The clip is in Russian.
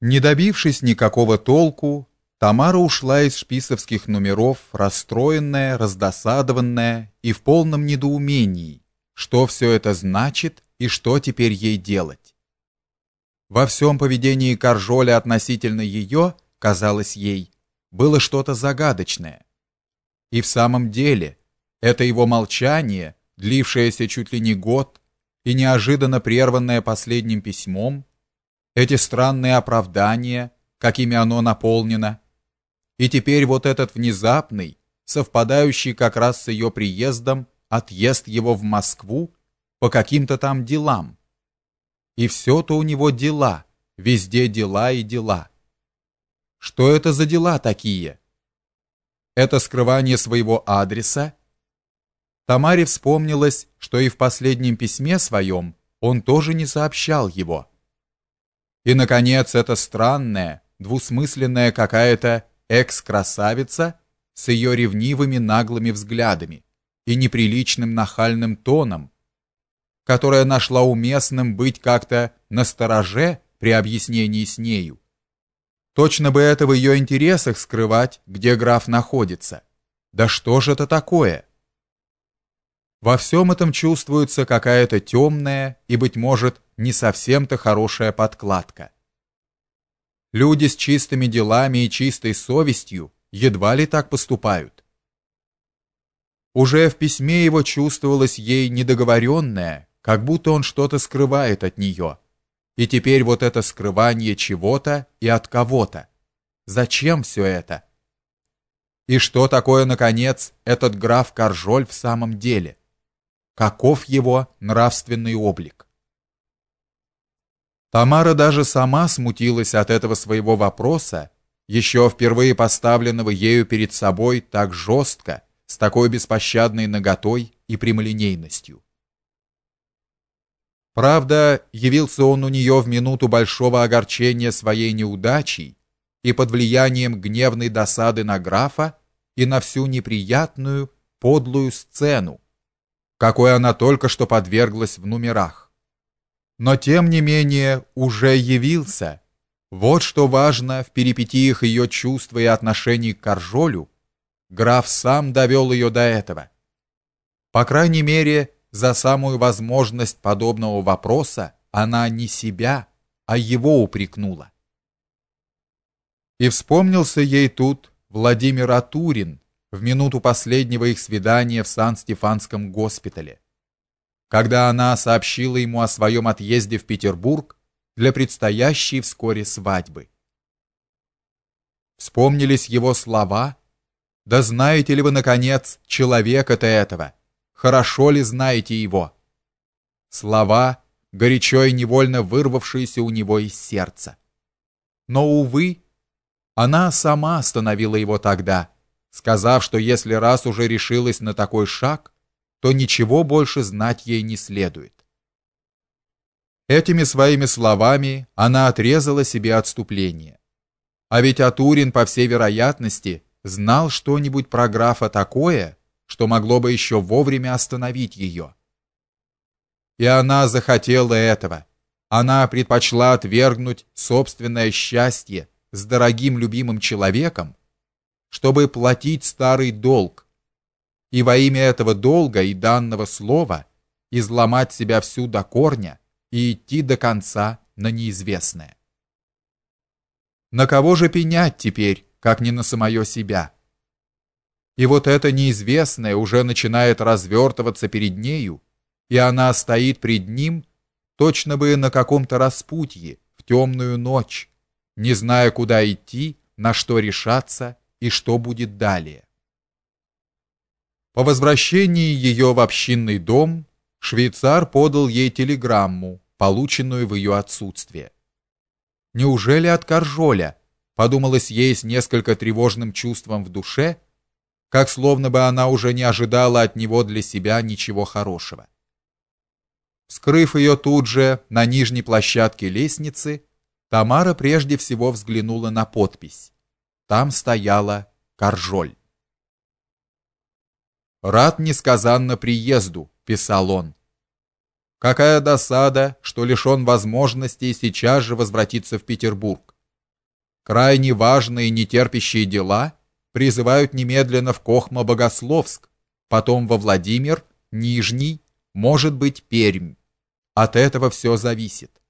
Не добившись никакого толку, Тамара ушла из шписовских номеров, расстроенная, раздосадованная и в полном недоумении, что все это значит и что теперь ей делать. Во всем поведении Каржоля относительно ее, казалось ей, было что-то загадочное. И в самом деле, это его молчание, длившееся чуть ли не год и неожиданно прерванное последним письмом, эти странные оправдания, какими оно наполнено, и теперь вот этот внезапный, совпадающий как раз с ее приездом, отъезд его в Москву по каким-то там делам. И все-то у него дела, везде дела и дела. Что это за дела такие? Это скрывание своего адреса? Тамаре вспомнилось, что и в последнем письме своем он тоже не сообщал его. И, наконец, эта странная, двусмысленная какая-то экс-красавица с ее ревнивыми наглыми взглядами и неприличным нахальным тоном, которая нашла уместным быть как-то настороже при объяснении с нею. Точно бы это в ее интересах скрывать, где граф находится. Да что же это такое? Во всем этом чувствуется какая-то темная и, быть может, не совсем-то хорошая подкладка. Люди с чистыми делами и чистой совестью едва ли так поступают. Уже в письме его чувствовалось ей недоговоренное, как будто он что-то скрывает от нее. И теперь вот это скрывание чего-то и от кого-то. Зачем все это? И что такое, наконец, этот граф Каржоль в самом деле? Каков его нравственный облик? Тамара даже сама смутилась от этого своего вопроса, еще впервые поставленного ею перед собой так жестко, с такой беспощадной наготой и прямолинейностью. Правда, явился он у нее в минуту большого огорчения своей неудачей и под влиянием гневной досады на графа и на всю неприятную, подлую сцену, какой она только что подверглась в номерах но тем не менее уже явился. Вот что важно в перипетиях ее чувства и отношений к Каржолю. Граф сам довел ее до этого. По крайней мере, за самую возможность подобного вопроса она не себя, а его упрекнула. И вспомнился ей тут Владимир Атурин в минуту последнего их свидания в Сан-Стефанском госпитале когда она сообщила ему о своем отъезде в Петербург для предстоящей вскоре свадьбы. Вспомнились его слова: "Да знаете ли вы наконец человека-то этого? Хорошо ли знаете его?" Слова, горячо и невольно вырвавшиеся у него из сердца. Но увы, она сама остановила его тогда, сказав, что если раз уже решилась на такой шаг, то ничего больше знать ей не следует. Этими своими словами она отрезала себе отступление. А ведь Атурин, по всей вероятности, знал что-нибудь про графа такое, что могло бы еще вовремя остановить ее. И она захотела этого. Она предпочла отвергнуть собственное счастье с дорогим любимым человеком, чтобы платить старый долг, и во имя этого долга и данного слова изломать себя всю до корня и идти до конца на неизвестное. На кого же пенять теперь, как не на самое себя? И вот это неизвестное уже начинает развертываться перед нею, и она стоит пред ним, точно бы на каком-то распутье, в темную ночь, не зная, куда идти, на что решаться и что будет далее. По возвращении ее в общинный дом швейцар подал ей телеграмму, полученную в ее отсутствие. Неужели от Каржоля? Подумалось ей с несколько тревожным чувством в душе, как словно бы она уже не ожидала от него для себя ничего хорошего. Скрыв ее тут же на нижней площадке лестницы, Тамара прежде всего взглянула на подпись. Там стояла Каржоль. Рад несказанно приезду, писал он. Какая досада, что лишён возможности сейчас же возвратиться в Петербург. Крайне важные нетерпящие дела призывают немедленно в Кохма-Богословск, потом во Владимир, Нижний, может быть, Пермь. От этого все зависит.